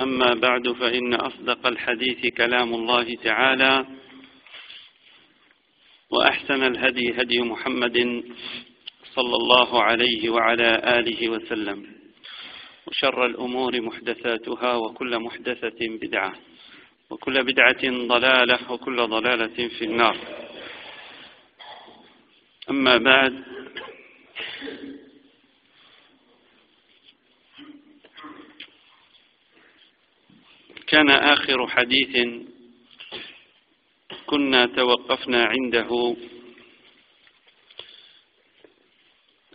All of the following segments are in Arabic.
أما بعد فإن أصدق الحديث كلام الله تعالى وأحسن الهدي هدي محمد صلى الله عليه وعلى آله وسلم وشر الأمور محدثاتها وكل محدثة بدعة وكل بدعة ضلالة وكل ضلالة في النار. أما بعد كان آخر حديث كنا توقفنا عنده.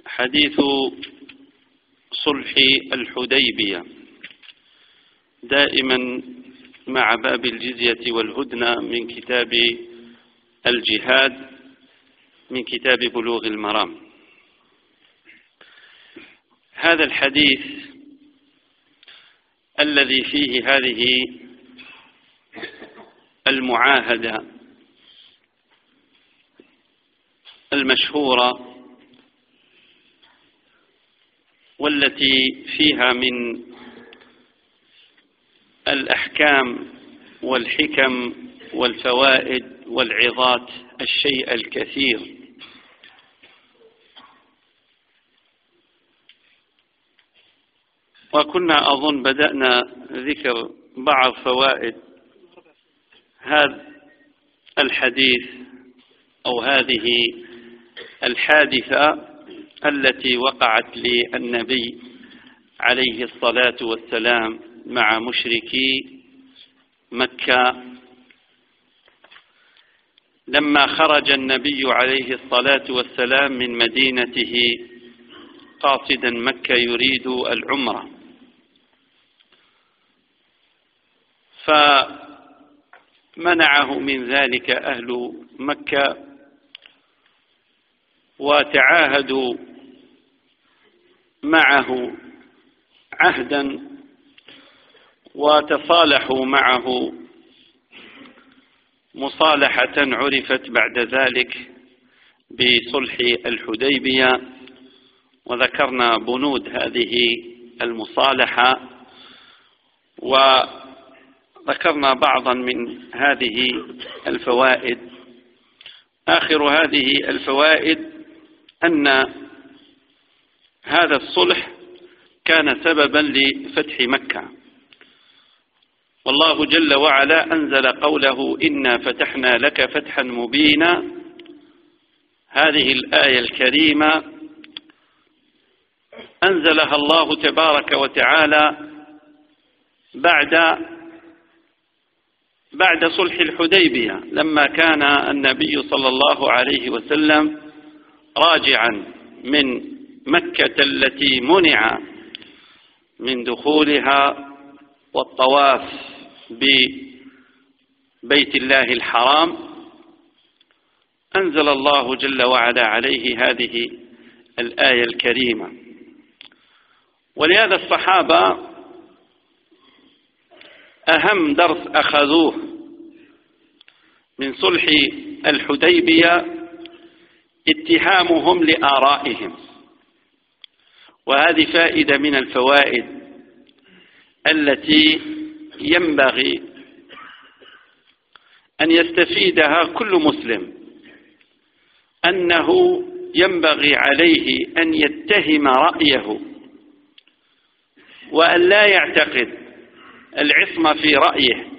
حديث صلح الحديبية. دائما مع باب الجزية والهدنة من كتاب الجهاد من كتاب بلوغ المرام. هذا الحديث الذي فيه هذه المعاهدة المشهورة والتي فيها من الأحكام والحكم والفوائد والعظات الشيء الكثير. وكنا أظن بدأنا ذكر بعض فوائد هذا الحديث أو هذه الحادثة التي وقعت للنبي عليه الصلاة والسلام مع مشركي مكة. لما خرج النبي عليه الصلاة والسلام من مدينته قاصدا مكة يريد العمرة. فمنعه من ذلك أهل مكة وتعاهدوا معه عهدا وتصالحوا معه مصالحة عرفت بعد ذلك بصلح الحديبية. وذكرنا بنود هذه المصالحة وذكرنا بعضا من هذه الفوائد. آخر هذه الفوائد أن هذا الصلح كان سببا لفتح مكة. والله جل وعلا أنزل قوله إنا فتحنا لك فتحا مبينا. هذه الآية الكريمة أنزلها الله تبارك وتعالى بعد بعد صلح الحديبية لما كان النبي صلى الله عليه وسلم راجعا من مكة التي منع من دخولها والطواف ببيت الله الحرام أنزل الله جل وعلا عليه هذه الآية الكريمة. ولهذا الصحابة أهم درس أخذوه من صلح الحديبية اتهامهم لآرائهم. وهذه فائدة من الفوائد التي ينبغي أن يستفيدها كل مسلم أنه ينبغي عليه أن يتهم رأيه وأن لا يعتقد العصمة في رأيه.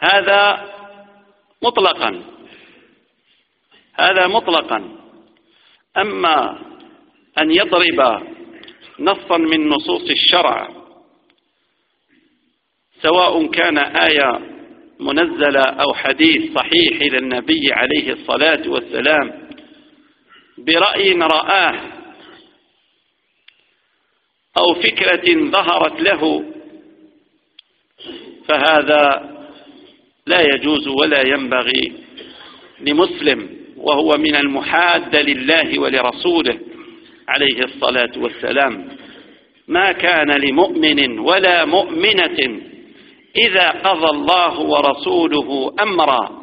هذا مطلقا. هذا مطلقا. أما أن يضرب نصا من نصوص الشرع سواء كان آية منزلة أو حديث صحيح إلى النبي عليه الصلاة والسلام برأي رآه أو فكرة ظهرت له فهذا لا يجوز ولا ينبغي لمسلم وهو من المحاد لله ولرسوله عليه الصلاة والسلام. ما كان لمؤمن ولا مؤمنة إذا قضى الله ورسوله أمرا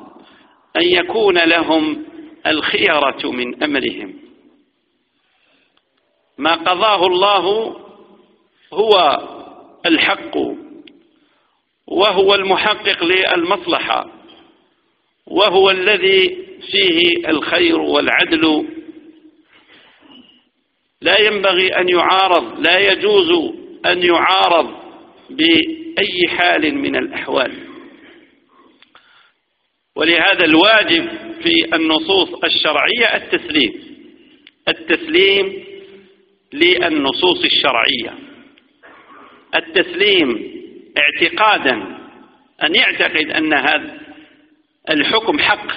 أن يكون لهم الخيرة من أمرهم. ما قضاه الله هو الحق وهو المحقق للمصلحة وهو الذي فيه الخير والعدل. لا ينبغي أن يعارض لا يجوز أن يعارض بأي حال من الأحوال. ولهذا الواجب في النصوص الشرعية التسليم التسليم للنصوص الشرعية. التسليم اعتقادا أن يعتقد أن هذا الحكم حق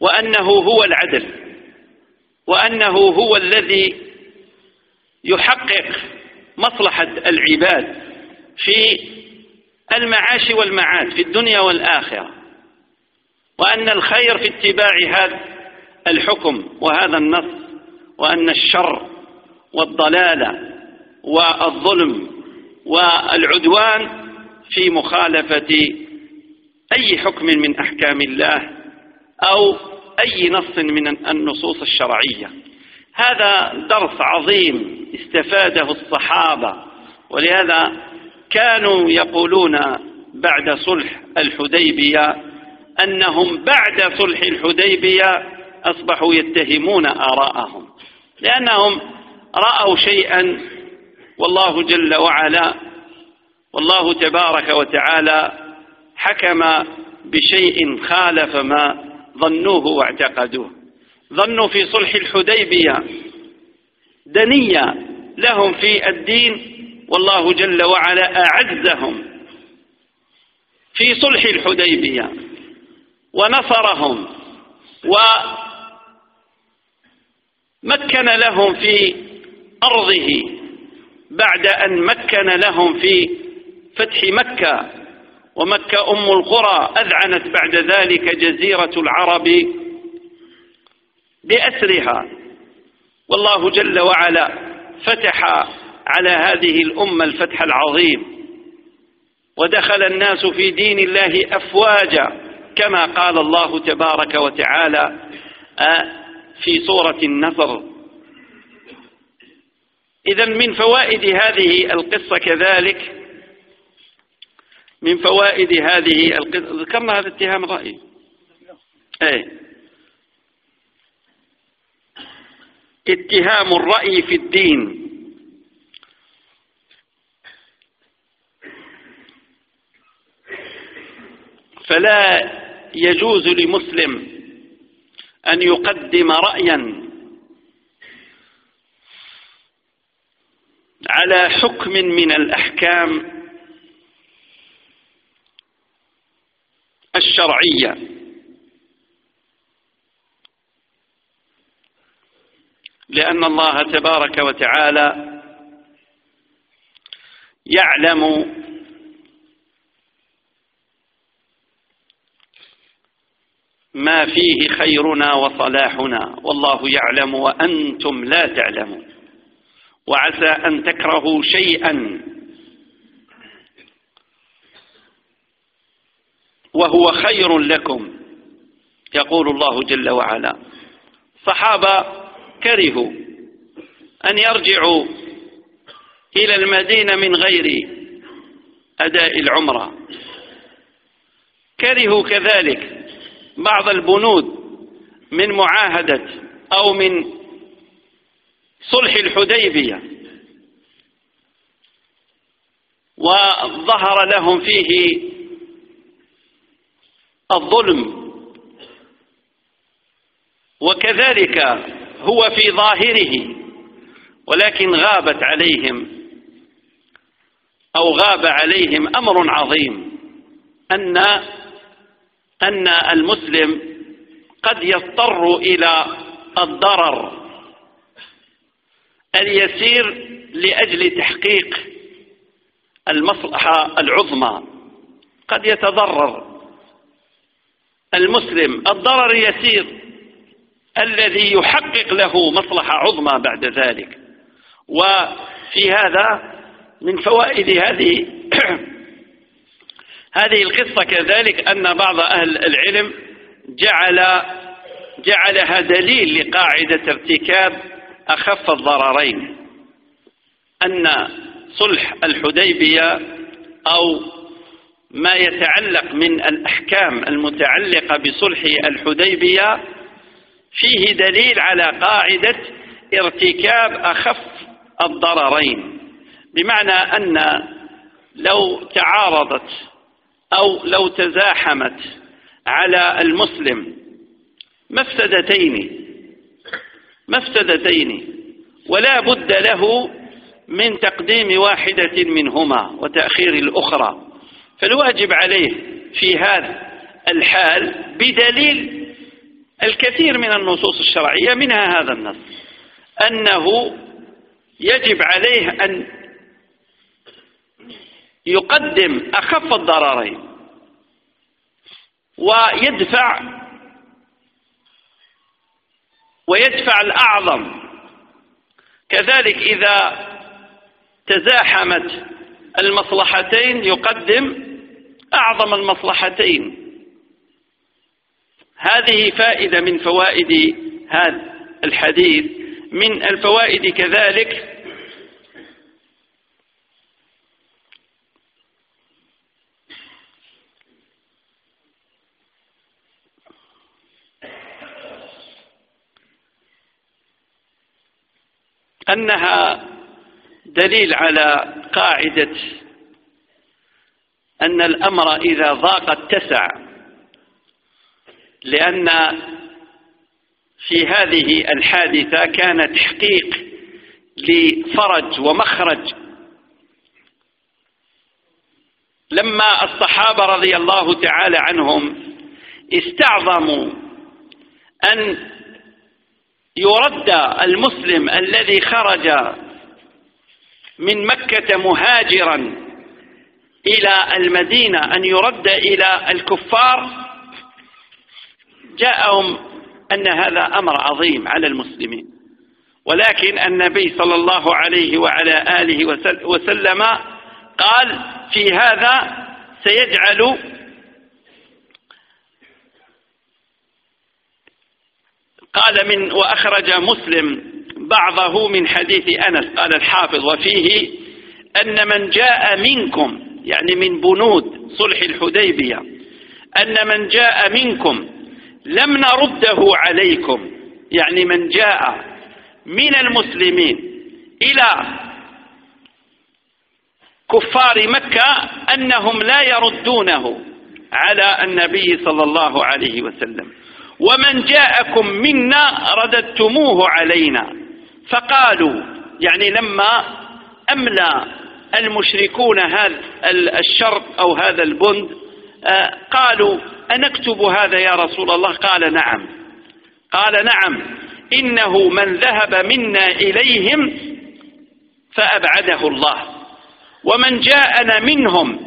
وأنه هو العدل وأنه هو الذي يحقق مصلحة العباد في المعاش والمعاد في الدنيا والآخرة وأن الخير في اتباع هذا الحكم وهذا النص وأن الشر والضلالة والظلم والعدوان في مخالفة أي حكم من أحكام الله أو أي نص من النصوص الشرعية. هذا درس عظيم استفاده الصحابة ولهذا كانوا يقولون بعد صلح الحديبية أنهم بعد صلح الحديبية أصبحوا يتهمون آراءهم لأنهم رأوا شيئا والله جل وعلا والله تبارك وتعالى حكم بشيء خالف ما ظنوه واعتقدوه. ظنوا في صلح الحديبية دنية لهم في الدين والله جل وعلا أعزهم في صلح الحديبية ونصرهم ومكن لهم في أرضه. بعد أن مكن لهم في فتح مكة ومكة أم القرى أذعنت بعد ذلك جزيرة العرب بأسرها. والله جل وعلا فتح على هذه الأمة الفتح العظيم. ودخل الناس في دين الله أفواجا كما قال الله تبارك وتعالى آه، في سورة النصر. إذا من فوائد هذه القصة كذلك من فوائد هذه القصة ذكرنا هذا اتهام الرأي إيه. اتهام الرأي في الدين. فلا يجوز لمسلم أن يقدم رأيا. على حكم من الأحكام الشرعية. لأن الله تبارك وتعالى يعلم ما فيه خيرنا وصلاحنا. والله يعلم وأنتم لا تعلمون. وعسى أن تكرهوا شيئا. وهو خير لكم يقول الله جل وعلا. صحابة كرهوا أن يرجعوا إلى المدينة من غير أداء العمرة. كرهوا كذلك بعض البنود من معاهدة أو من صلح الحديبية. وظهر لهم فيه الظلم. وكذلك هو في ظاهره ولكن غابت عليهم أو غاب عليهم أمر عظيم أن أن المسلم قد يضطر إلى الضرر. اليسير لأجل تحقيق المصلحة العظمى. قد يتضرر المسلم الضرر اليسير الذي يحقق له مصلحة عظمى بعد ذلك. وفي هذا من فوائد هذه هذه القصة كذلك أن بعض أهل العلم جعل جعلها دليل لقاعدة ارتكاب أخف الضررين أن صلح الحديبية أو ما يتعلق من الأحكام المتعلقة بصلح الحديبية فيه دليل على قاعدة ارتكاب أخف الضررين. بمعنى أن لو تعارضت أو لو تزاحمت على المسلم مفسدتين مفسدتين ولا بد له من تقديم واحدة منهما وتأخير الأخرى. فالواجب عليه في هذا الحال بدليل الكثير من النصوص الشرعية منها هذا النص أنه يجب عليه أن يقدم أخف الضررين ويدفع ويدفع الأعظم. كذلك إذا تزاحمت المصلحتين يقدم أعظم المصلحتين. هذه فائدة من فوائد هذا الحديث. من الفوائد كذلك أنها دليل على قاعدة أن الأمر إذا ضاق اتسع لأن في هذه الحادثة كان تحقيق لفرج ومخرج. لما الصحابة رضي الله تعالى عنهم استعظموا أن يرد المسلم الذي خرج من مكة مهاجرا إلى المدينة أن يرد إلى الكفار. جاءهم أن هذا أمر عظيم على المسلمين. ولكن النبي صلى الله عليه وعلى آله وسلم قال في هذا سيجعل قال من وأخرج مسلم بعضه من حديث أنس قال الحافظ وفيه أن من جاء منكم يعني من بنود صلح الحديبية أن من جاء منكم لم نرده عليكم يعني من جاء من المسلمين إلى كفار مكة أنهم لا يردونه على النبي صلى الله عليه وسلم. ومن جاءكم منا رددتموه علينا. فقالوا يعني لما أملى المشركون هذا الشرط أو هذا البند آه، قالوا أنكتب هذا يا رسول الله؟ قال نعم. قال نعم. إنه من ذهب منا إليهم فأبعده الله. ومن جاءنا منهم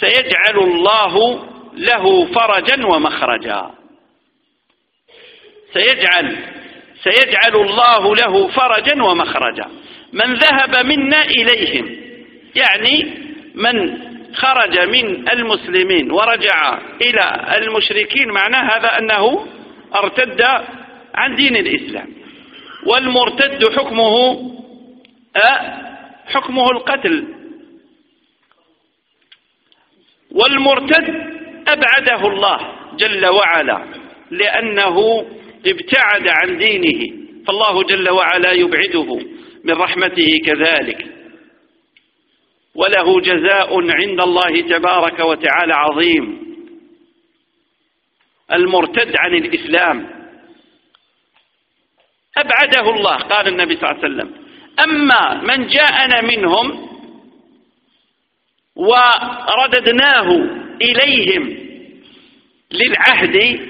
سيجعل الله له فرجا ومخرجا. سيجعل سيجعل الله له فرجا ومخرجا. من ذهب منا إليهم يعني من خرج من المسلمين ورجع إلى المشركين معناه هذا أنه ارتد عن دين الإسلام. والمرتد حكمه أه حكمه القتل. والمرتد أبعده الله جل وعلا لأنه ابتعد عن دينه فالله جل وعلا يبعده من رحمته كذلك. وله جزاء عند الله تبارك وتعالى عظيم. المرتد عن الإسلام. أبعده الله قال النبي صلى الله عليه وسلم. أما من جاءنا منهم ورددناه إليهم للعهد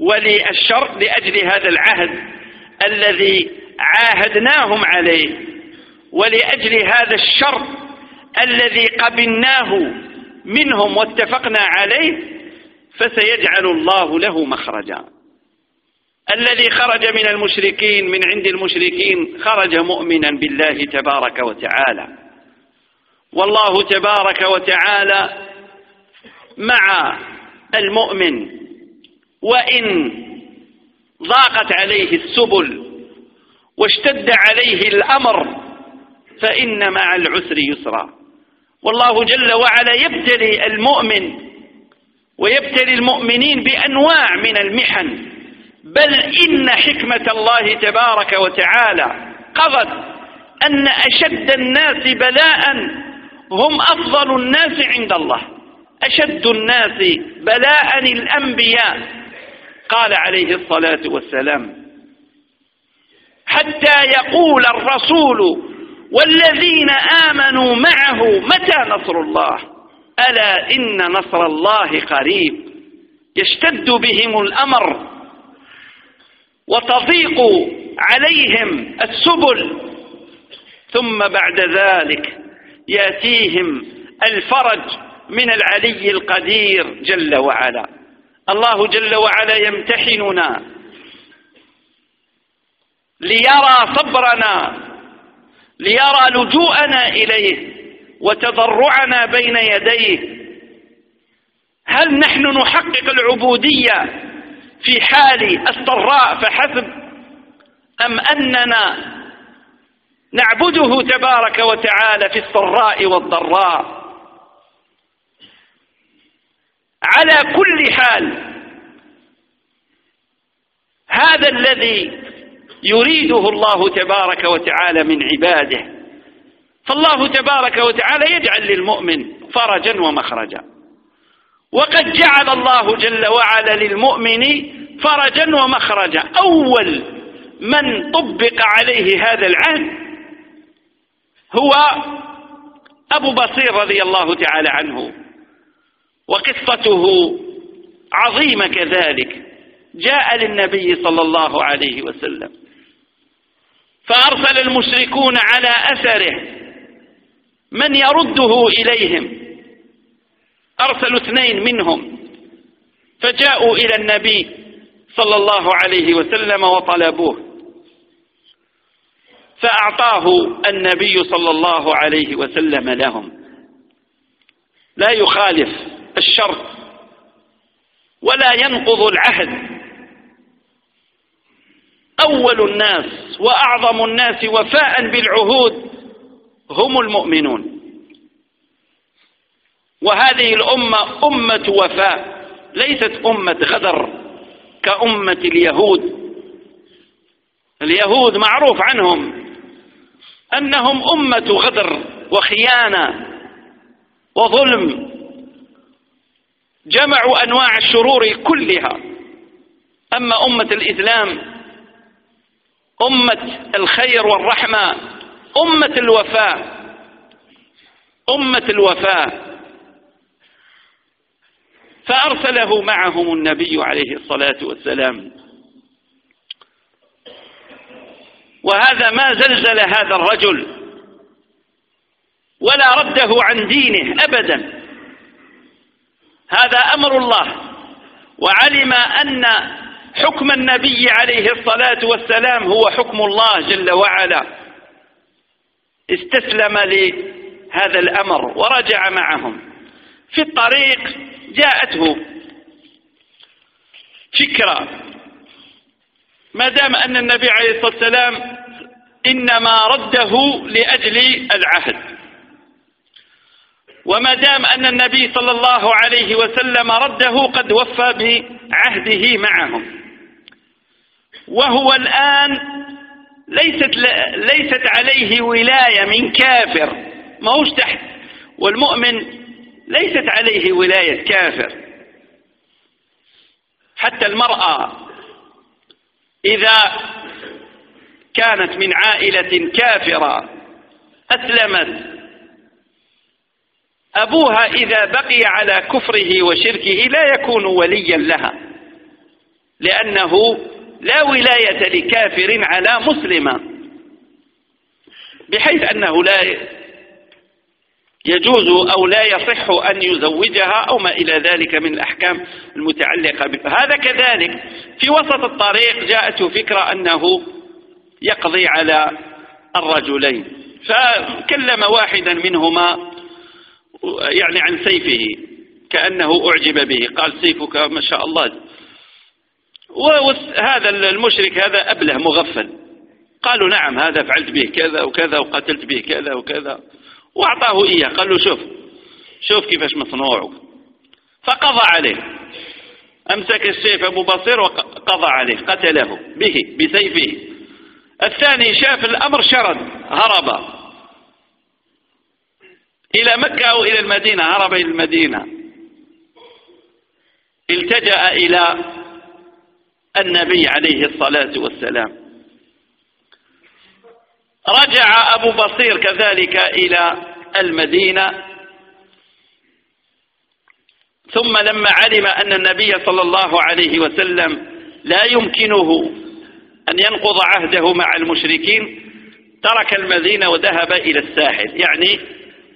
وللشر لأجل هذا العهد الذي عاهدناهم عليه. ولأجل هذا الشر الذي قبلناه منهم واتفقنا عليه فسيجعل الله له مخرجا. الذي خرج من المشركين من عند المشركين خرج مؤمنا بالله تبارك وتعالى. والله تبارك وتعالى مع المؤمن وإن ضاقت عليه السبل واشتد عليه الأمر فإن مع العسر يسرا. والله جل وعلا يبتلي المؤمن ويبتلي المؤمنين بأنواع من المحن بل إن حكمة الله تبارك وتعالى قضت أن أشد الناس بلاء هم أفضل الناس عند الله. أشد الناس بلاء الأنبياء. قال عليه الصلاة والسلام حتى يقول الرسول والذين آمنوا معه متى نصر الله؟ ألا إن نصر الله قريب. يشتد بهم الأمر وتضيق عليهم السبل. ثم بعد ذلك يأتيهم الفرج من العلي القدير جل وعلا. الله جل وعلا يمتحننا ليرى صبرنا ليرى لجوءنا إليه وتضرعنا بين يديه. هل نحن نحقق العبودية في حال الضراء فحسب أم أننا نعبده تبارك وتعالى في السراء والضراء؟ على كل حال. هذا الذي يريده الله تبارك وتعالى من عباده. فالله تبارك وتعالى يجعل للمؤمن فرجا ومخرجا. وقد جعل الله جل وعلا للمؤمن فرجا ومخرجا. أول من طبق عليه هذا العهد هو أبو بصير رضي الله تعالى عنه. وقصته عظيمة كذلك. جاء للنبي صلى الله عليه وسلم. فأرسل المشركون على أثره. من يرده إليهم؟ أرسلوا اثنين منهم. فجاءوا إلى النبي صلى الله عليه وسلم وطلبوه. فأعطاه النبي صلى الله عليه وسلم لهم. لا يخالف الشرط ولا ينقض العهد. أول الناس وأعظم الناس وفاء بالعهود هم المؤمنون. وهذه الأمة أمة وفاء ليست أمة غدر كأمة اليهود. اليهود معروف عنهم أنهم أمة غدر وخيانة وظلم جمعوا أنواع الشرور كلها. أما أمة الإسلام أمة الخير والرحمة أمة الوفاء أمة الوفاء. فأرسله معهم النبي عليه الصلاة والسلام. وهذا ما زلزل هذا الرجل. ولا رده عن دينه أبدا. هذا أمر الله. وعلم أن حكم النبي عليه الصلاة والسلام هو حكم الله جل وعلا. استسلم لهذا الأمر ورجع معهم. في الطريق جاءته فكرة. ما دام أن النبي عليه الصلاة والسلام إنما رده لأجل العهد. وما دام أن النبي صلى الله عليه وسلم رده قد وفى بعهده معهم. وهو الآن ليست, ليست عليه ولاية من كافر. ما هوش تحت. والمؤمن ليست عليه ولاية كافر. حتى المرأة إذا كانت من عائلة كافرة أسلمت. أبوها إذا بقي على كفره وشركه لا يكون وليا لها لأنه لا ولاية لكافر على مسلمة بحيث أنه لا يجوز أو لا يصح أن يزوجها أو ما إلى ذلك من الأحكام المتعلقة هذا كذلك. في وسط الطريق جاءته فكرة أنه يقضي على الرجلين فكلم واحدا منهما يعني عن سيفه كأنه أعجب به. قال سيفك ما شاء الله. وهذا المشرك هذا أبله مغفل. قالوا نعم هذا فعلت به كذا وكذا وقتلت به كذا وكذا. وأعطاه إياه. قال له شوف شوف كيفاش مصنوع فقضى عليه. أمسك السيف أبو بصير وقضى عليه قتله به بسيفه. الثاني شاف الأمر شرد هرب. إلى مكة أو إلى المدينة هرب إلى المدينة. التجأ إلى النبي عليه الصلاة والسلام. رجع أبو بصير كذلك إلى المدينة. ثم لما علم أن النبي صلى الله عليه وسلم لا يمكنه أن ينقض عهده مع المشركين ترك المدينة وذهب إلى الساحل. يعني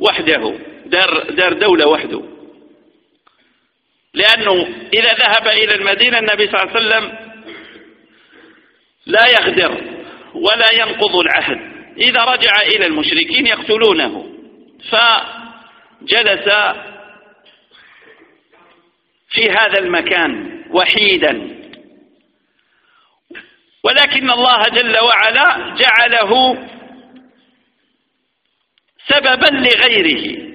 وحده دار, دار دولة وحده. لأنه إذا ذهب إلى المدينة النبي صلى الله عليه وسلم لا يغدر ولا ينقض العهد. إذا رجع إلى المشركين يقتلونه. فجلس في هذا المكان وحيدا. ولكن الله جل وعلا جعله سببا لغيره.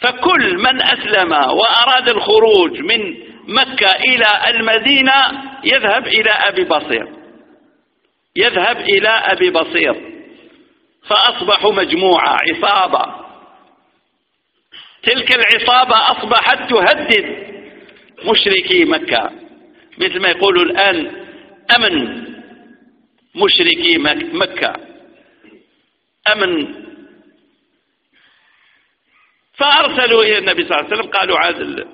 فكل من أسلم وأراد الخروج من مكة إلى المدينة يذهب إلى أبي بصير. يذهب إلى أبي بصير. فأصبحوا مجموعة عصابة. تلك العصابة أصبحت تهدد مشركي مكة. مثل ما يقولوا الآن أمن مشركي مكة. أمن. فأرسلوا إلى النبي صلى الله عليه وسلم قالوا عاد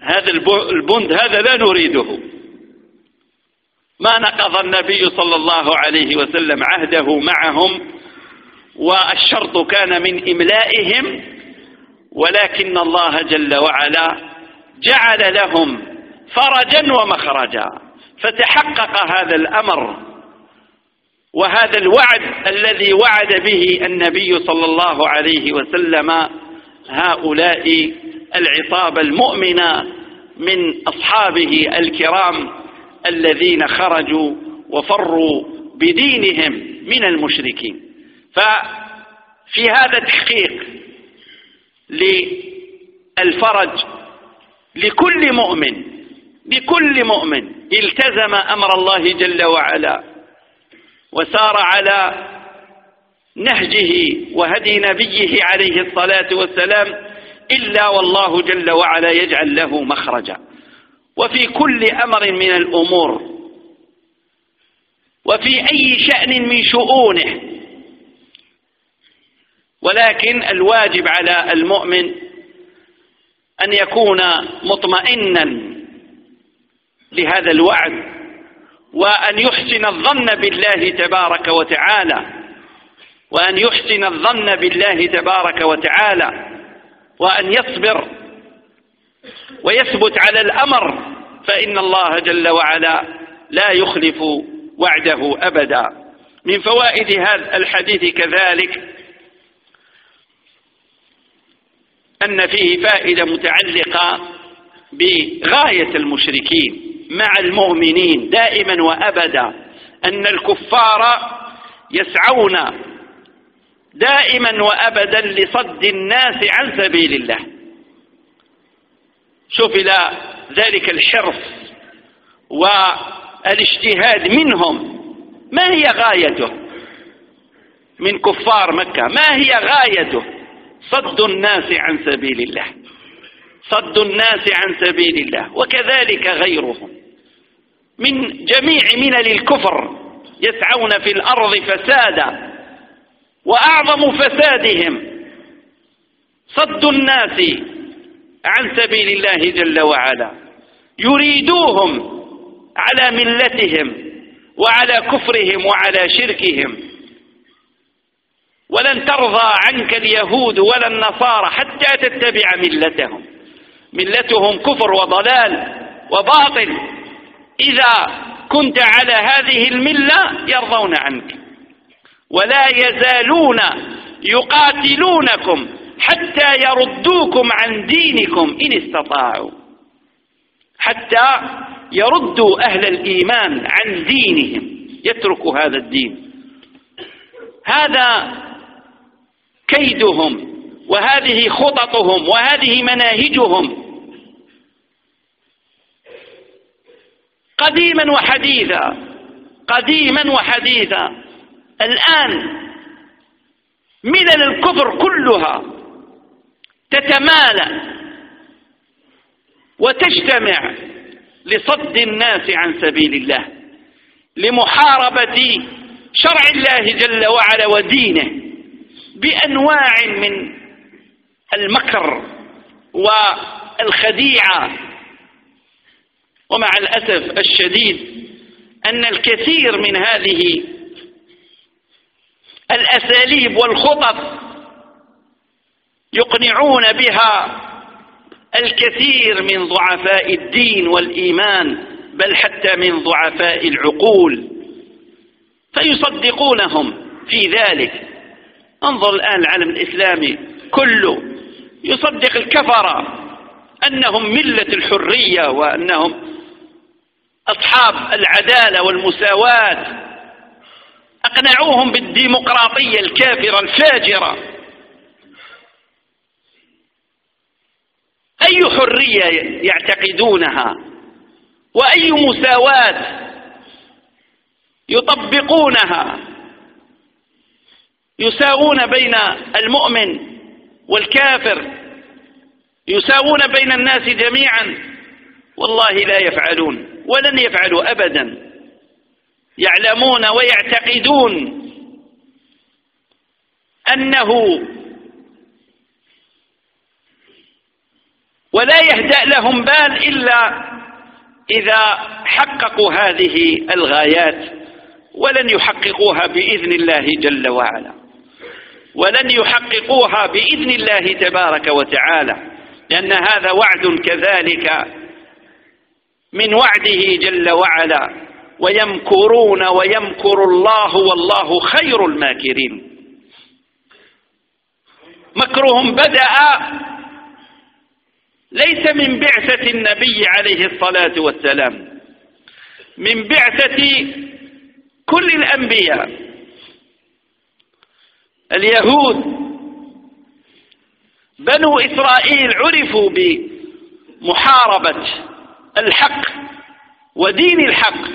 هذا البند هذا لا نريده. ما نقض النبي صلى الله عليه وسلم عهده معهم والشرط كان من إملائهم ولكن الله جل وعلا جعل لهم فرجا ومخرجا. فتحقق هذا الأمر. وهذا الوعد الذي وعد به النبي صلى الله عليه وسلم هؤلاء العصابة المؤمنة من أصحابه الكرام الذين خرجوا وفروا بدينهم من المشركين. ففي هذا تحقيق للفرج لكل مؤمن لكل مؤمن التزم أمر الله جل وعلا وسار على نهجه وهدي نبيه عليه الصلاة والسلام إلا والله جل وعلا يجعل له مخرجا. وفي كل أمر من الأمور وفي أي شأن من شؤونه. ولكن الواجب على المؤمن أن يكون مطمئنا لهذا الوعد. وأن يحسن الظن بالله تبارك وتعالى. وأن يحسن الظن بالله تبارك وتعالى. وأن يصبر ويثبت على الأمر. فإن الله جل وعلا لا يخلف وعده أبدا. من فوائد هذا الحديث كذلك أن فيه فائدة متعلقة بغاية المشركين. مع المؤمنين دائما وأبدا أن الكفار يسعون دائما وأبدا لصد الناس عن سبيل الله. شوف إلى ذلك الحرص والإجتهاد منهم. ما هي غايته من كفار مكة؟ ما هي غايته؟ صد الناس عن سبيل الله. صد الناس عن سبيل الله وكذلك غيرهم. من جميع منل الكفر يسعون في الأرض فسادا وأعظم فسادهم صد الناس عن سبيل الله جل وعلا. يريدوهم على ملتهم وعلى كفرهم وعلى شركهم. ولن ترضى عنك اليهود ولا النصارى حتى تتبع ملتهم. ملتهم كفر وضلال وباطل. إذا كنت على هذه الملة يرضون عنك. ولا يزالون يقاتلونكم حتى يردوكم عن دينكم إن استطاعوا. حتى يردوا أهل الإيمان عن دينهم يتركوا هذا الدين. هذا كيدهم وهذه خططهم وهذه مناهجهم قديما وحديثا قديما وحديثا. الآن ملل الكفر كلها تتمالى وتجتمع لصد الناس عن سبيل الله لمحاربة شرع الله جل وعلا ودينه بأنواع من المكر والخديعة ومع الأسف الشديد أن الكثير من هذه الأساليب والخطط يقنعون بها الكثير من ضعفاء الدين والإيمان بل حتى من ضعفاء العقول. فيصدقونهم في ذلك. انظر الآن العالم الإسلامي كله يصدق الكفرة أنهم ملة الحرية وأنهم أصحاب العدالة والمساواة أقنعوهم بالديمقراطية الكافرة الفاجرة. أي حرية يعتقدونها؟ وأي مساواة يطبقونها؟ يساوون بين المؤمن والكافر يساوون بين الناس جميعا. والله لا يفعلون ولن يفعلوا أبدا. يعلمون ويعتقدون أنه ولا يهدأ لهم بال إلا إذا حققوا هذه الغايات ولن يحققوها بإذن الله جل وعلا. ولن يحققوها بإذن الله تبارك وتعالى. لأن هذا وعد كذلك. من وعده جل وعلا. ويمكرون ويمكر الله والله خير الماكرين. مكرهم بدأ ليس من بعثة النبي عليه الصلاة والسلام. من بعثة كل الأنبياء. اليهود بنو إسرائيل عرفوا بمحاربة الحق ودين الحق.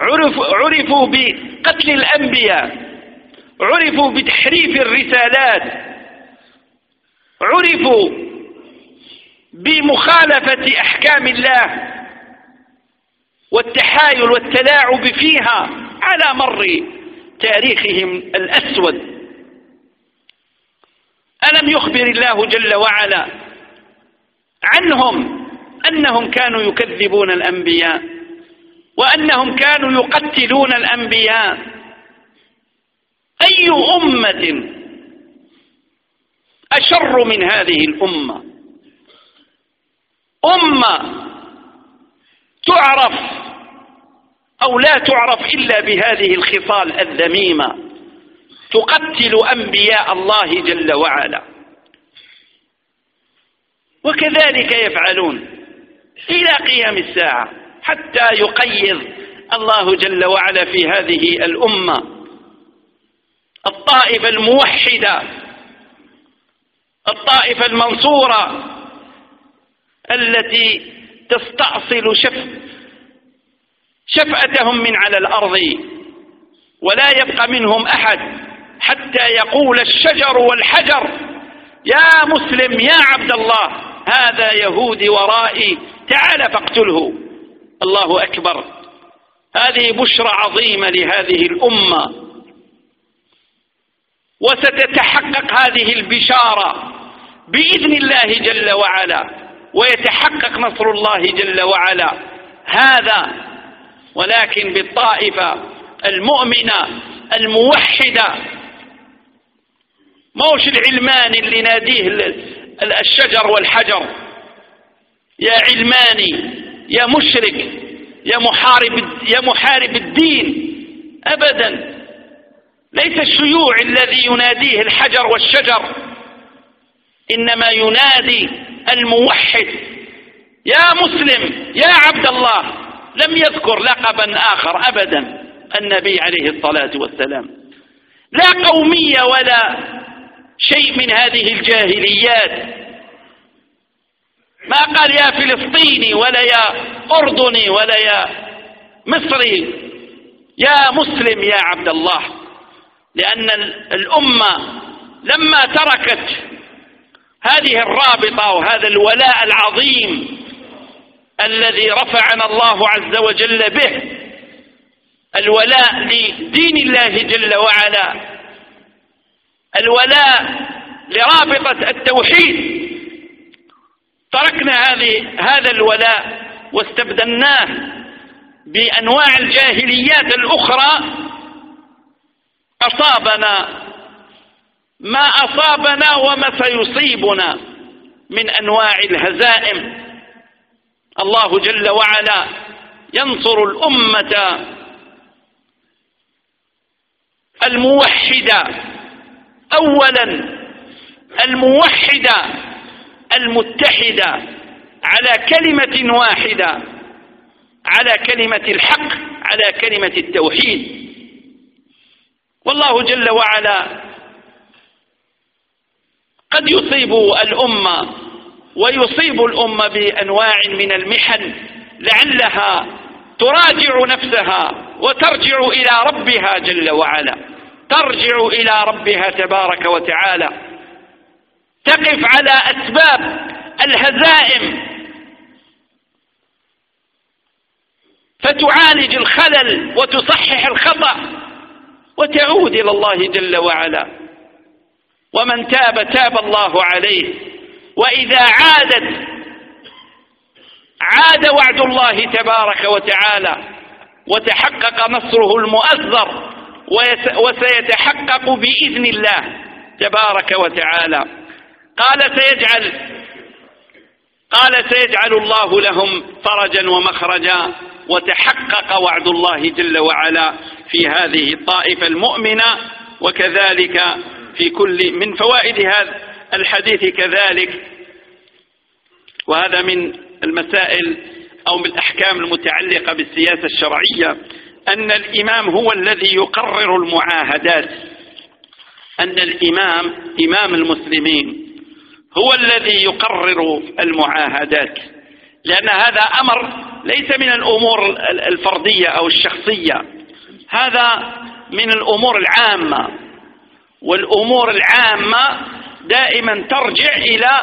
عرفوا, عرفوا بقتل الأنبياء. عرفوا بتحريف الرسالات. عرفوا بمخالفة أحكام الله والتحايل والتلاعب فيها على مر تاريخهم الأسود. ألم يخبر الله جل وعلا عنهم أنهم كانوا يكذبون الأنبياء وأنهم كانوا يقتلون الأنبياء. أي أمة أشر من هذه الأمة؟ أمة تعرف أو لا تعرف إلا بهذه الخصال الذميمة تقتل أنبياء الله جل وعلا. وكذلك يفعلون. إلى قيام الساعة حتى يقيض الله جل وعلا في هذه الأمة. الطائفة الموحدة الطائفة المنصورة التي تستأصل شف شفأتهم من على الأرض ولا يبقى منهم أحد حتى يقول الشجر والحجر يا مسلم يا عبد الله هذا يهودي ورائي تعال فاقتله. الله أكبر. هذه بشرى عظيمة لهذه الأمة. وستتحقق هذه البشارة بإذن الله جل وعلا. ويتحقق نصر الله جل وعلا. هذا ولكن بالطائفة المؤمنة الموحدة. موش العلمان اللي ناديه الشجر والحجر. يا علماني يا مشرك يا محارب يا محارب الدين. أبدا. ليس الشيوع الذي يناديه الحجر والشجر إنما ينادي الموحد. يا مسلم يا عبد الله لم يذكر لقبا آخر أبدا النبي عليه الصلاة والسلام. لا قومية ولا شيء من هذه الجاهليات. ما قال يا فلسطيني ولا يا أردني ولا يا مصري. يا مسلم يا عبد الله. لأن الأمة لما تركت هذه الرابطة وهذا الولاء العظيم الذي رفعنا الله عز وجل به الولاء لدين الله جل وعلا الولاء لرابطة التوحيد. تركنا هذه هذا الولاء واستبدلناه بأنواع الجاهليات الأخرى. أصابنا ما أصابنا وما سيصيبنا من أنواع الهزائم. الله جل وعلا ينصر الأمة الموحدة. أولا الموحدة المتحدة على كلمة واحدة على كلمة الحق على كلمة التوحيد. والله جل وعلا قد يصيب الأمة ويصيب الأمة بأنواع من المحن لعلها تراجع نفسها وترجع إلى ربها جل وعلا. ترجع إلى ربها تبارك وتعالى. تقف على أسباب الهزائم. فتعالج الخلل وتصحح الخطأ وتعود إلى الله جل وعلا. ومن تاب تاب الله عليه. وإذا عادت عاد وعد الله تبارك وتعالى. وتحقق نصره المؤزر وسيتحقق بإذن الله تبارك وتعالى. قال سيجعل قال سيجعل الله لهم فرجا ومخرجا وتحقق وعد الله جل وعلا في هذه الطائفة المؤمنة وكذلك في كل من فوائد هذا الحديث كذلك. وهذا من المسائل أو من الأحكام المتعلقة بالسياسة الشرعية. أن الإمام هو الذي يقرر المعاهدات. أن الإمام إمام المسلمين هو الذي يقرر المعاهدات. لأن هذا أمر ليس من الأمور الفردية أو الشخصية. هذا من الأمور العامة. والأمور العامة دائما ترجع إلى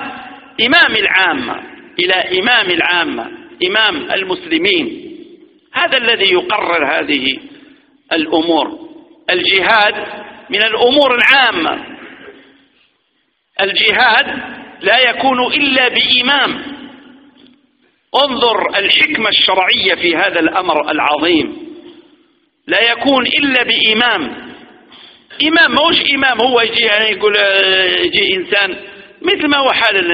إمام العامة إلى إمام العامة إمام المسلمين. هذا الذي يقرر هذه الأمور. الجهاد من الأمور العامة. الجهاد لا يكون إلا بإمام. انظر الحكمة الشرعية في هذا الأمر العظيم. لا يكون إلا بإمام. إمام ما هوش إمام؟ هو يجي يعني يقول يجي إنسان مثل ما هو حال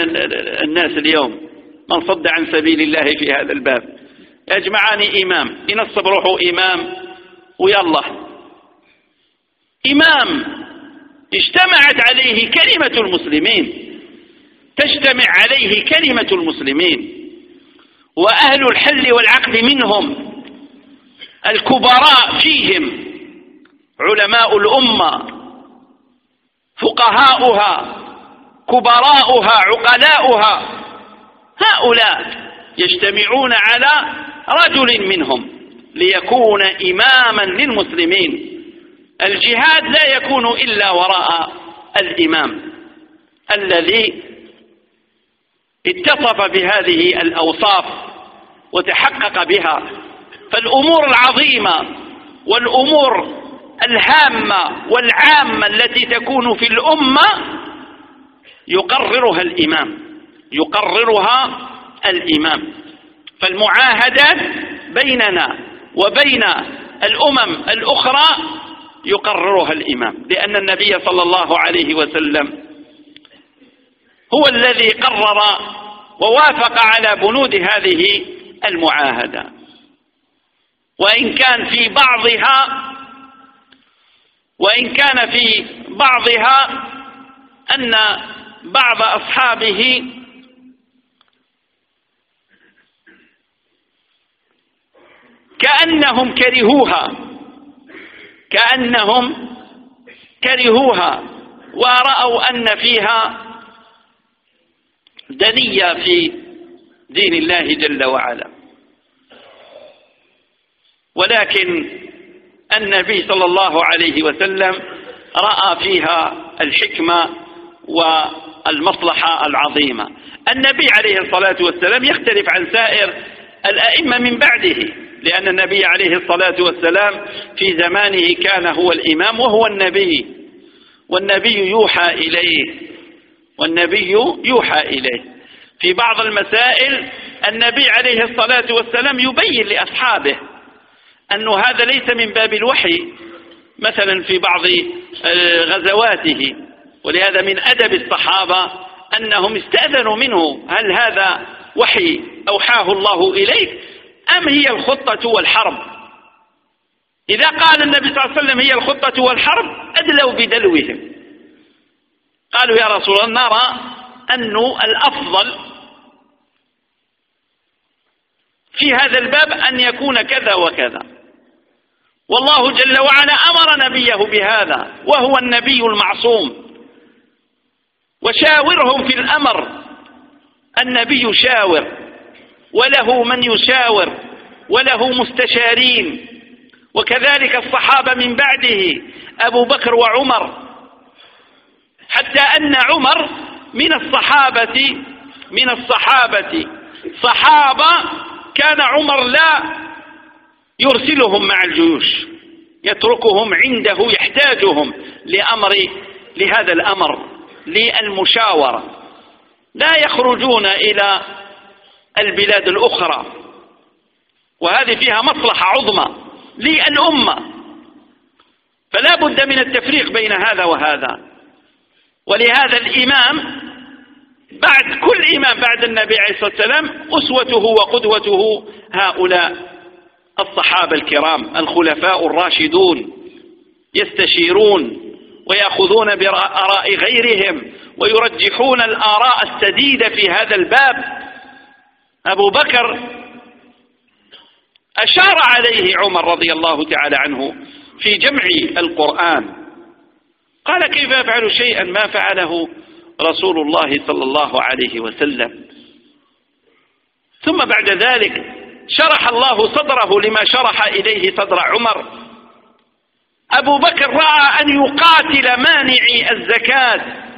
الناس اليوم. من صد عن سبيل الله في هذا الباب. يجمعاني إمام. ينصب روحه إمام. ويلا إمام. اجتمعت عليه كلمة المسلمين. تجتمع عليه كلمة المسلمين. وأهل الحل والعقد منهم. الكبراء فيهم. علماء الأمة. فقهاؤها. كبراؤها. عقلاؤها. هؤلاء يجتمعون على رجل منهم ليكون إماما للمسلمين. الجهاد لا يكون إلا وراء الإمام الذي اتصف بهذه الأوصاف وتحقق بها. فالأمور العظيمة والأمور الهامة والعامة التي تكون في الأمة يقررها الإمام يقررها الإمام. فالمعاهدات بيننا وبين الأمم الأخرى يقررها الإمام لأن النبي صلى الله عليه وسلم هو الذي قرر ووافق على بنود هذه المعاهدة. وإن كان في بعضها وإن كان في بعضها أن بعض أصحابه كأنهم كرهوها. كأنهم كرهوها. ورأوا أن فيها دنية في دين الله جل وعلا. ولكن النبي صلى الله عليه وسلم رأى فيها الحكمة والمصلحة العظيمة. النبي عليه الصلاة والسلام يختلف عن سائر الأئمة من بعده. لأن النبي عليه الصلاة والسلام في زمانه كان هو الإمام وهو النبي. والنبي يوحى إليه. والنبي يوحى إليه. في بعض المسائل النبي عليه الصلاة والسلام يبين لأصحابه أن هذا ليس من باب الوحي. مثلا في بعض غزواته. ولهذا من أدب الصحابة أنهم استأذنوا منه. هل هذا وحي أوحاه الله إليك؟ أم هي الخطة والحرب إذا قال النبي صلى الله عليه وسلم هي الخطة والحرب أدلوا بدلوهم. قالوا يا رسول الله نرى أن الأفضل في هذا الباب أن يكون كذا وكذا. والله جل وعلا أمر نبيه بهذا وهو النبي المعصوم. وشاورهم في الأمر النبي شاور. وله من يشاور وله مستشارين. وكذلك الصحابة من بعده أبو بكر وعمر. حتى أن عمر من الصحابة من الصحابة. صحابة كان عمر لا يرسلهم مع الجيوش يتركهم عنده يحتاجهم لأمر لهذا الأمر للمشاورة. لا يخرجون إلى البلاد الأخرى. وهذه فيها مصلحة عظمى للأمة. فلا بد من التفريق بين هذا وهذا. ولهذا الإمام بعد كل إمام بعد النبي عليه الصلاة والسلام أسوته وقدوته هؤلاء الصحابة الكرام الخلفاء الراشدون يستشيرون ويأخذون بآراء غيرهم ويرجحون الآراء السديدة في هذا الباب. أبو بكر أشار عليه عمر رضي الله تعالى عنه في جمع القرآن. قال كيف أفعل شيئا ما فعله رسول الله صلى الله عليه وسلم؟ ثم بعد ذلك شرح الله صدره لما شرح إليه صدر عمر. أبو بكر رأى أن يقاتل مانعي الزكاة.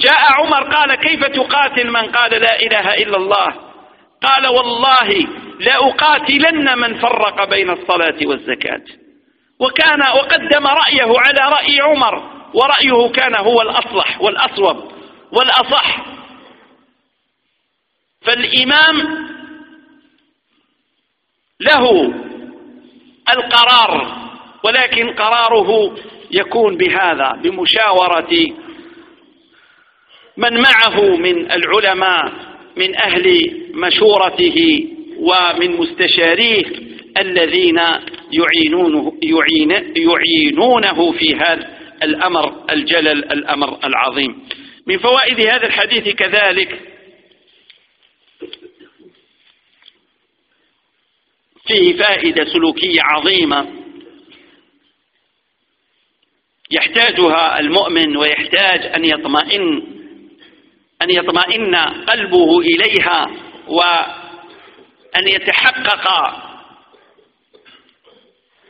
جاء عمر قال كيف تقاتل من قال لا إله إلا الله؟ قال والله لأقاتلن من فرق بين الصلاة والزكاة. وكان وقدم رأيه على رأي عمر ورأيه كان هو الأصلح والأصوب والأصح. فالإمام له القرار ولكن قراره يكون بهذا بمشاورة من معه من العلماء من أهل مشورته ومن مستشاريه الذين يعينونه, يعين يعينونه في هذا الأمر الجلل الأمر العظيم. من فوائد هذا الحديث كذلك فيه فائدة سلوكية عظيمة يحتاجها المؤمن ويحتاج أن يطمئن أن يطمئن قلبه إليها وأن يتحقق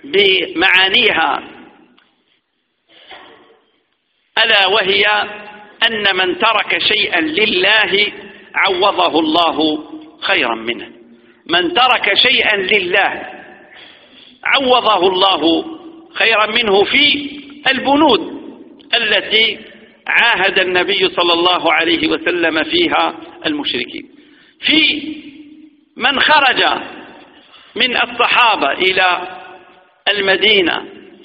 بمعانيها ألا وهي أن من ترك شيئا لله عوضه الله خيرا منه. من ترك شيئا لله عوضه الله خيرا منه في البنود التي عاهد النبي صلى الله عليه وسلم فيها المشركين. في من خرج من الصحابة إلى المدينة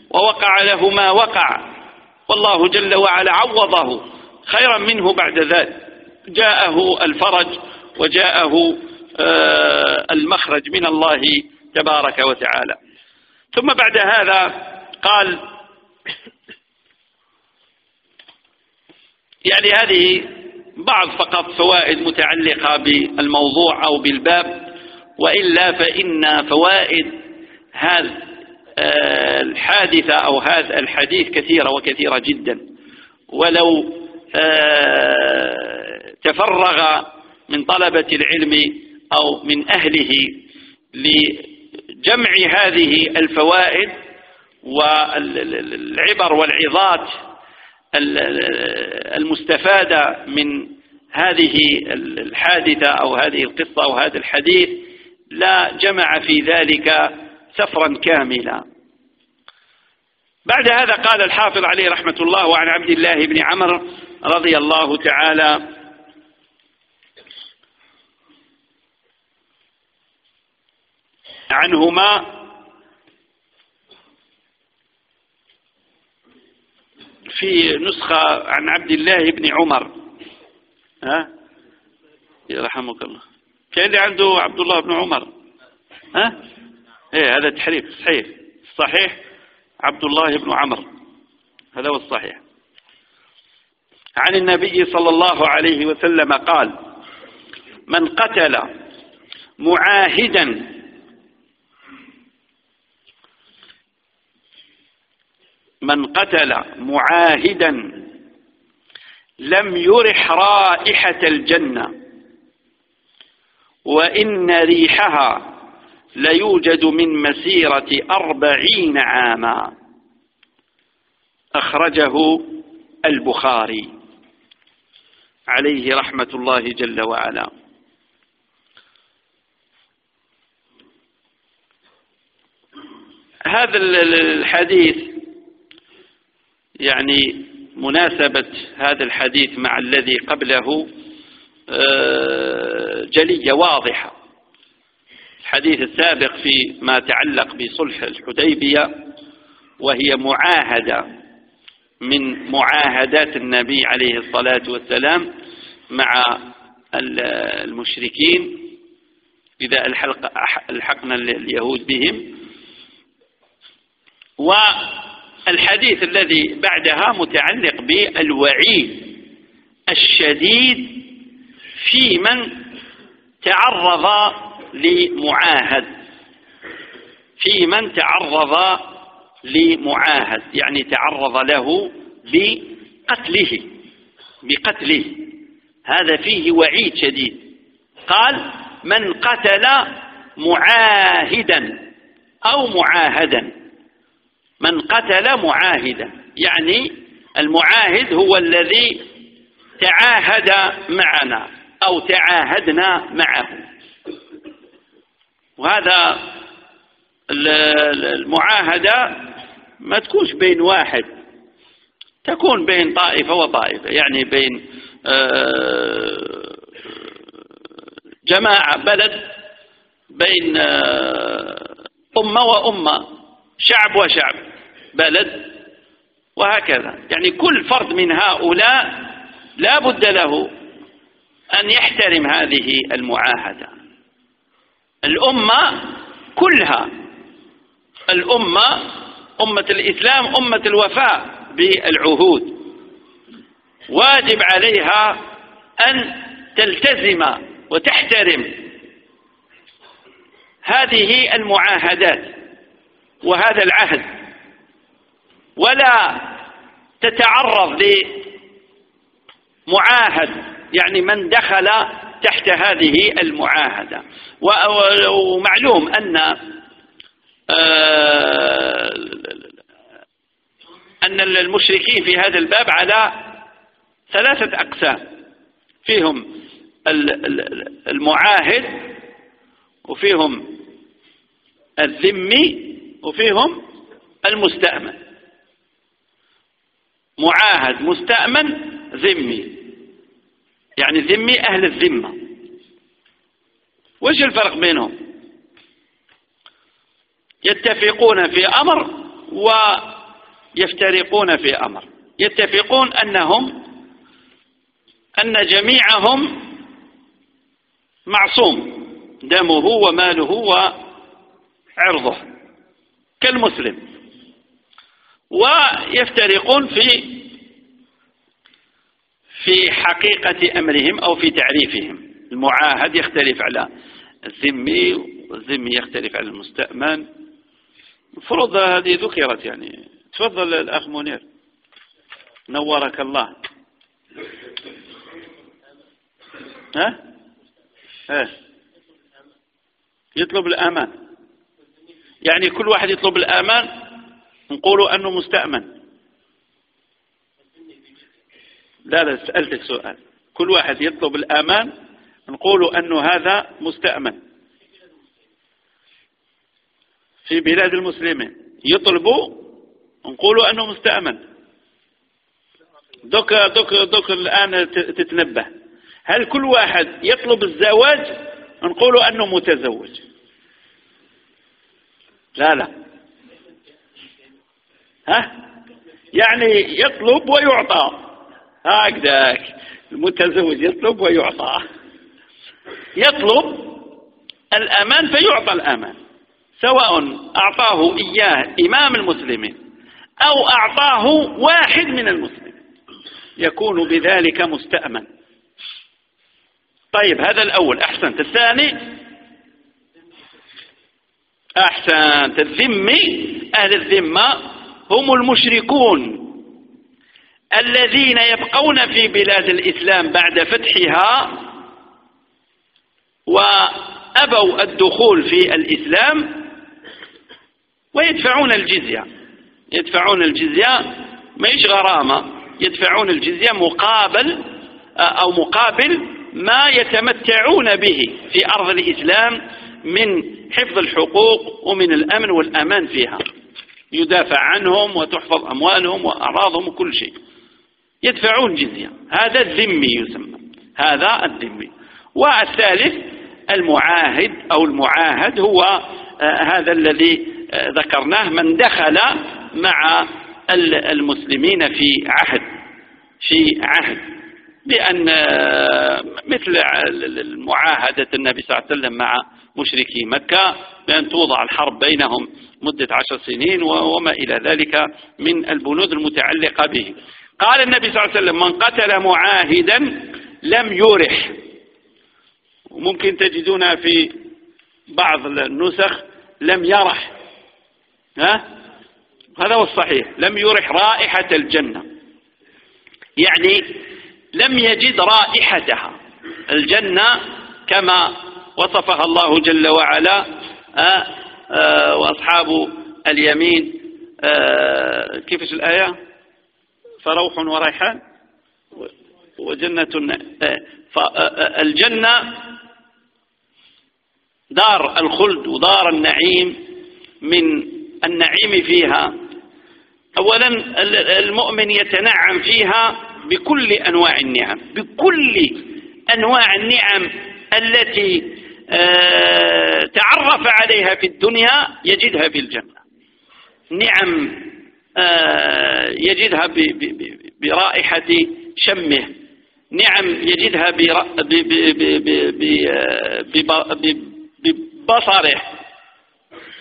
ووقع له ما وقع والله جل وعلا عوضه خيرا منه بعد ذلك. جاءه الفرج وجاءه آه، المخرج من الله تبارك وتعالى. ثم بعد هذا قال يعني هذه بعض فقط فوائد متعلقة بالموضوع أو بالباب وإلا فإن فوائد هذا آه، الحادثة أو هذا الحديث كثيرة وكثيرة جدا. ولو آه، تفرغ من طلبة العلم أو من أهله لجمع هذه الفوائد والعبر والعظات المستفادة من هذه الحادثة أو هذه القصة أو هذا الحديث لا جمع في ذلك سفرا كاملا. بعد هذا قال الحافظ عليه رحمة الله وعن عبد الله بن عمر رضي الله تعالى عنهما في نسخة عن عبد الله بن عمر. ها؟ يرحمك الله. كان اللي عنده عبد الله بن عمر. ها؟ إيه هذا تحريف صحيح. صحيح؟ عبد الله بن عمر. هذا هو الصحيح. عن النبي صلى الله عليه وسلم قال من قتل معاهدا من قتل معاهدا لم يرح رائحة الجنة. وإن ريحها ليوجد من مسيرة أربعين عاما. أخرجه البخاري. عليه رحمة الله جل وعلا. هذا الحديث يعني مناسبة هذا الحديث مع الذي قبله آه، جلية واضحة. الحديث السابق في ما تعلق بصلح الحديبية وهي معاهدة من معاهدات النبي عليه الصلاة والسلام مع المشركين. إذا ألحقنا اليهود بهم. و الحديث الذي بعدها متعلق بالوعيد الشديد في من تعرض لمعاهد. في من تعرض لمعاهد يعني تعرض له بقتله بقتله. هذا فيه وعيد شديد. قال من قتل معاهدا أو معاهدا من قتل معاهدا. يعني المعاهد هو الذي تعاهد معنا أو تعاهدنا معه. وهذا المعاهدة ما تكونش بين واحد تكون بين طائفة وطائفة. يعني بين آه، جماعة بلد بين آه، أمة وأمة. شعب وشعب بلد وهكذا. يعني كل فرد من هؤلاء لا بد له أن يحترم هذه المعاهدة. الأمة كلها الأمة أمة الإسلام أمة الوفاء بالعهود. واجب عليها أن تلتزم وتحترم هذه المعاهدات. وهذا العهد ولا تتعرض لمعاهد يعني من دخل تحت هذه المعاهدة. ومعلوم أن آه، أن المشركين في هذا الباب على ثلاثة أقسام. فيهم المعاهد وفيهم الذمي وفيهم المستأمن. معاهد مستأمن ذمي. يعني ذمي أهل الذمة. وش الفرق بينهم؟ يتفقون في أمر ويفترقون في أمر. يتفقون أنهم أن جميعهم معصوم. دمه وماله وعرضه. كالمسلم. ويفترقون في في حقيقة أمرهم أو في تعريفهم. المعاهد يختلف على الذمي والذمي يختلف على المستأمن. المفروض هذه ذكرت يعني. تفضل الأخ منير. نورك الله. ها؟ ها؟ يطلب الأمان. يعني كل واحد يطلب الأمان نقولوا أنه مستأمن. لا لا سألتك سؤال. كل واحد يطلب الأمان نقولوا أنه هذا مستأمن. في بلاد المسلمين يطلبوا نقولوا أنه مستأمن. دوك دوك دوك الآن تتنبه. هل كل واحد يطلب الزواج؟ نقولوا أنه متزوج. لا لا. ها؟ يعني يطلب ويعطى. هكذاك. المتزوج يطلب ويعطى. يطلب الأمان فيعطى الأمان. سواء أعطاه إياه إمام المسلمين أو أعطاه واحد من المسلمين. يكون بذلك مستأمن. طيب هذا الأول. أحسنت. الثاني أحسنت الذمي أهل الذمة هم المشركون الذين يبقون في بلاد الإسلام بعد فتحها وأبوا الدخول في الإسلام ويدفعون الجزية. يدفعون الجزية ما يش غرامة. يدفعون الجزية مقابل أو مقابل ما يتمتعون به في أرض الإسلام من حفظ الحقوق ومن الأمن والأمان فيها. يدافع عنهم وتحفظ أموالهم وأعراضهم وكل شيء. يدفعون جزية هذا الذمي يسمى. هذا الذمي. والثالث المعاهد أو المعاهد هو آه، هذا الذي آه، ذكرناه من دخل مع المسلمين في عهد. في عهد. بأن آه، مثل معاهدة النبي صلى الله عليه وسلم مع مشركي مكة بأن توضع الحرب بينهم مدة عشر سنين وما إلى ذلك من البنود المتعلقة به. قال النبي صلى الله عليه وسلم من قتل معاهدا لم يرح. وممكن تجدونها في بعض النسخ لم يرح. ها؟ هذا هو الصحيح. لم يرح رائحة الجنة. يعني لم يجد رائحتها. الجنة كما وصفها الله جل وعلا آه، آه، وأصحاب اليمين آه، كيفش الآية؟ فروح وريحان. وجنة الجنة دار الخلد ودار النعيم من النعيم فيها. أولا المؤمن يتنعم فيها بكل أنواع النعم بكل أنواع النعم التي آه، تعرف عليها في الدنيا يجدها في الجنة. نعم آه، يجدها برائحة شمه. نعم يجدها ببصره.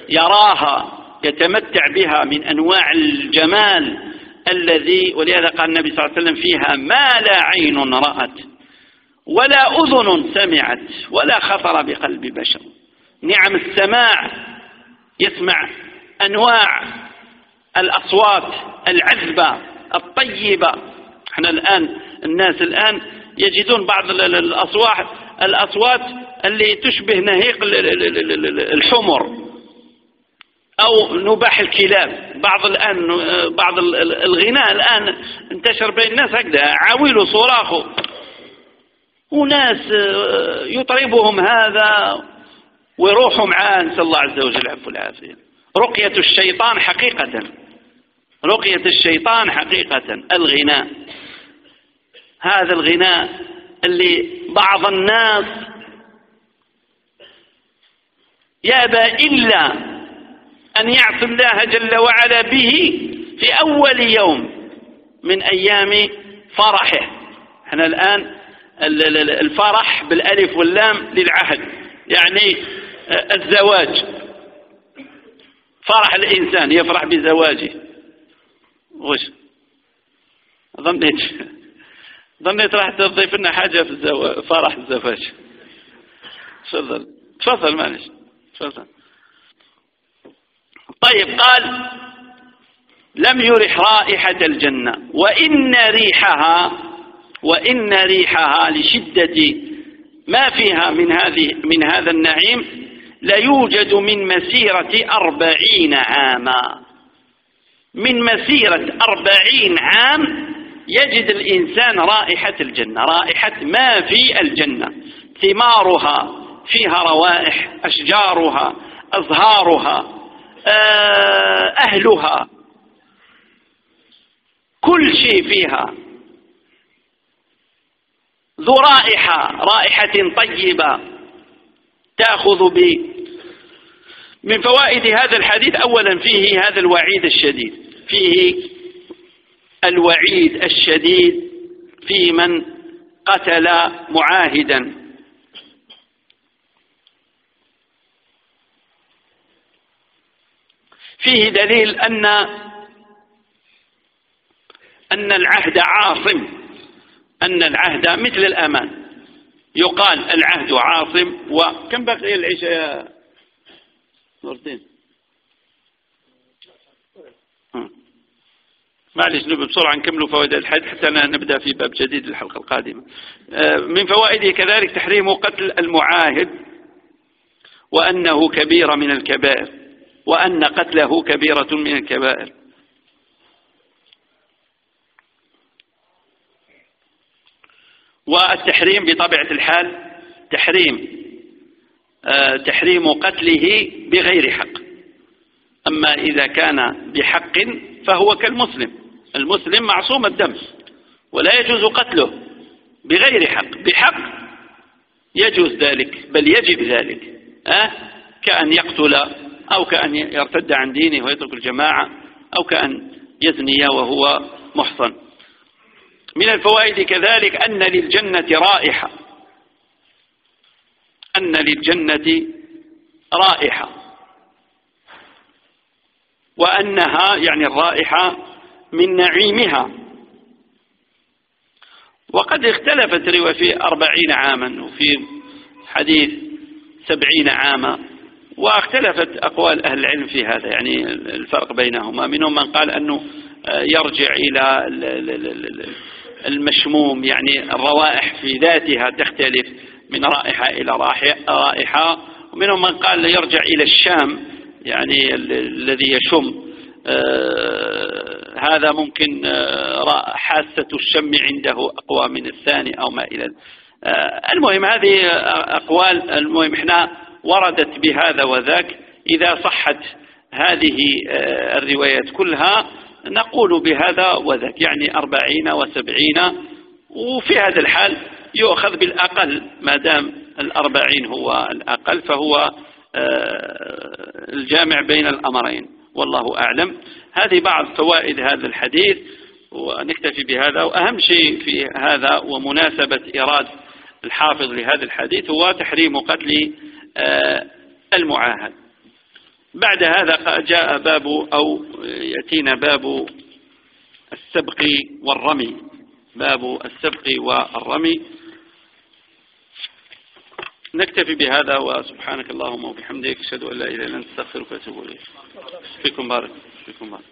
يراها يتمتع بها من أنواع الجمال. الذي ولهذا قال النبي صلى الله عليه وسلم فيها ما لا عين رأت ولا أذن سمعت ولا خطر بقلب بشر. نعم السماع يسمع أنواع الأصوات العذبة الطيبة. إحنا الآن الناس الآن يجدون بعض الأصوات الأصوات اللي تشبه نهيق الحمر. أو نباح الكلاب. بعض الآن بعض الغناء الآن انتشر بين الناس هكذا. عويل وصراخ وناس يطربهم هذا ويروحوا معاه نسأل الله عز وجل العفو والعافية. رقية الشيطان حقيقة. رقية الشيطان حقيقة. الغناء. هذا الغناء اللي بعض الناس يابى إلا أن يعصي الله جل وعلا به في أول يوم من أيام فرحه. إحنا الآن الفرح بالألف واللام للعهد يعني الزواج. فرح الإنسان يفرح بزواجه. وش؟ ظنيت. ظنيت راح تضيف لنا حاجة في الزواج فرح الزواج. تفضل. تفضل معلش. تفضل. طيب قال لم يرح رائحة الجنة وإن ريحها وإن ريحها لشدة ما فيها من هذه من هذا النعيم ليوجد من مسيرة أربعين عاما. من مسيرة أربعين عام يجد الإنسان رائحة الجنة رائحة ما في الجنة. ثمارها فيها روائح أشجارها أزهارها أهلها. كل شيء فيها. ذو رائحة رائحة طيبة تأخذ ب من فوائد هذا الحديث أولا فيه هذا الوعيد الشديد. فيه الوعيد الشديد في من قتل معاهدا. فيه دليل أن أن العهد عاصم أن العهد مثل الأمان. يقال العهد عاصم وكم بقي العشاء نورتين معلش بسرعة نكمل فوائد الحديث حتى نبدأ في باب جديد الحلقة القادمة. آه، من فوائده كذلك تحريم قتل المعاهد وأنه كبيرة من الكبائر. وأن قتله كبيرة من الكبائر والتحريم بطبيعة الحال تحريم آه، تحريم قتله بغير حق أما إذا كان بحق فهو كالمسلم المسلم معصوم الدم ولا يجوز قتله بغير حق بحق يجوز ذلك بل يجب ذلك أه؟ كأن يقتل أو كأن يرتد عن دينه ويترك الجماعة أو كأن يزني وهو محصن. من الفوائد كذلك أن للجنة رائحة. أن للجنة رائحة. وأنها يعني الرائحة من نعيمها. وقد اختلفت رواية في أربعين عاما وفي حديث سبعين عاما. واختلفت أقوال أهل العلم في هذا يعني الفرق بينهما. منهم من قال أنه يرجع إلى المشموم يعني الروائح في ذاتها تختلف من رائحة إلى رائحة ومنهم من قال يرجع إلى الشام يعني الذي يشم. آه، هذا ممكن آه، حاسة الشم عنده أقوى من الثاني أو ما إلى آه، المهم هذه أقوال. المهم إحنا وردت بهذا وذاك. إذا صحت هذه الروايات كلها نقول بهذا وذاك. يعني أربعين وسبعين. وفي هذا الحال يؤخذ بالأقل ما دام الأربعين هو الأقل فهو الجامع بين الأمرين. والله أعلم. هذه بعض فوائد هذا الحديث ونكتفي بهذا. وأهم شيء في هذا ومناسبة إيراد الحافظ لهذا الحديث هو تحريم قتل آه، المعاهد. بعد هذا جاء باب أو يأتينا باب السبق والرمي. باب السبق والرمي. نكتفي بهذا وسبحانك اللهم وبحمدك أشهد أن لا إله إلا أنت أستغفرك وأتوب إليك. فيكم بارك فيكم بارك.